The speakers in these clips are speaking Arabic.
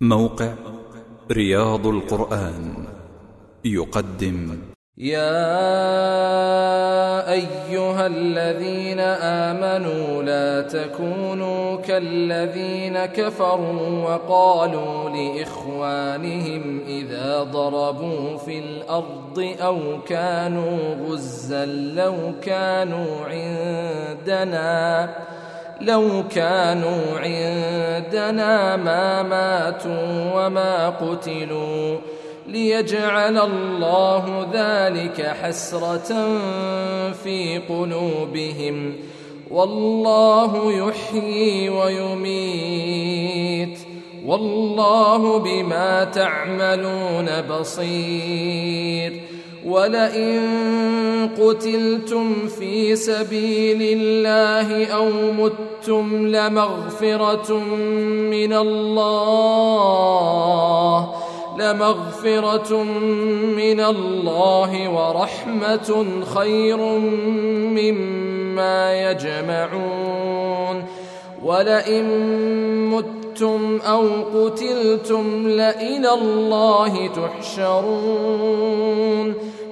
موقع رياض القرآن يقدم. يا أيها الذين آمنوا لا تكونوا كالذين كفروا وقالوا لإخوانهم إذا ضربوا في الأرض أو كانوا غزا لو كانوا عندنا لو كانوا عندنا ما ماتوا وما قتلوا ليجعل الله ذلك حسرة في قلوبهم. والله يحيي ويميت. والله بما تعملون بصير. ولئن قتلتم في سبيل الله أو متم لمغفره من الله لمغفرة من الله ورحمة خير مما يجمعون. ولئن متم أو قتلتم لإلى الله تحشرون.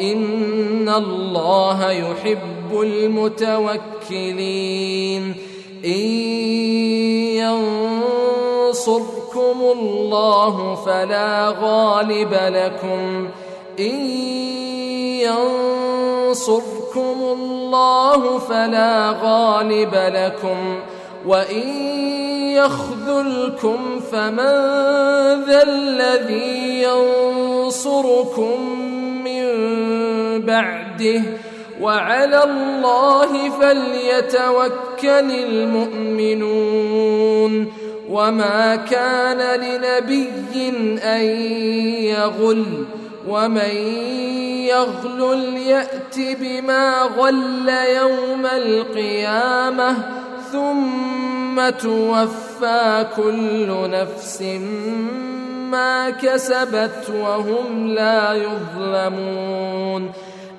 إن الله يحب المتوكلين. إن ينصركم الله فلا غالب لكم. إن ينصركم الله فلا غالب لكم. وإن يخذلكم فمن ذا الذي ينصركم بعده. وعلى الله فليتوكل المؤمنون. وما كان لنبي أن يغل. ومن يغلل يات بما غل يوم القيامة. ثم توفى كل نفس ما كسبت وهم لا يظلمون.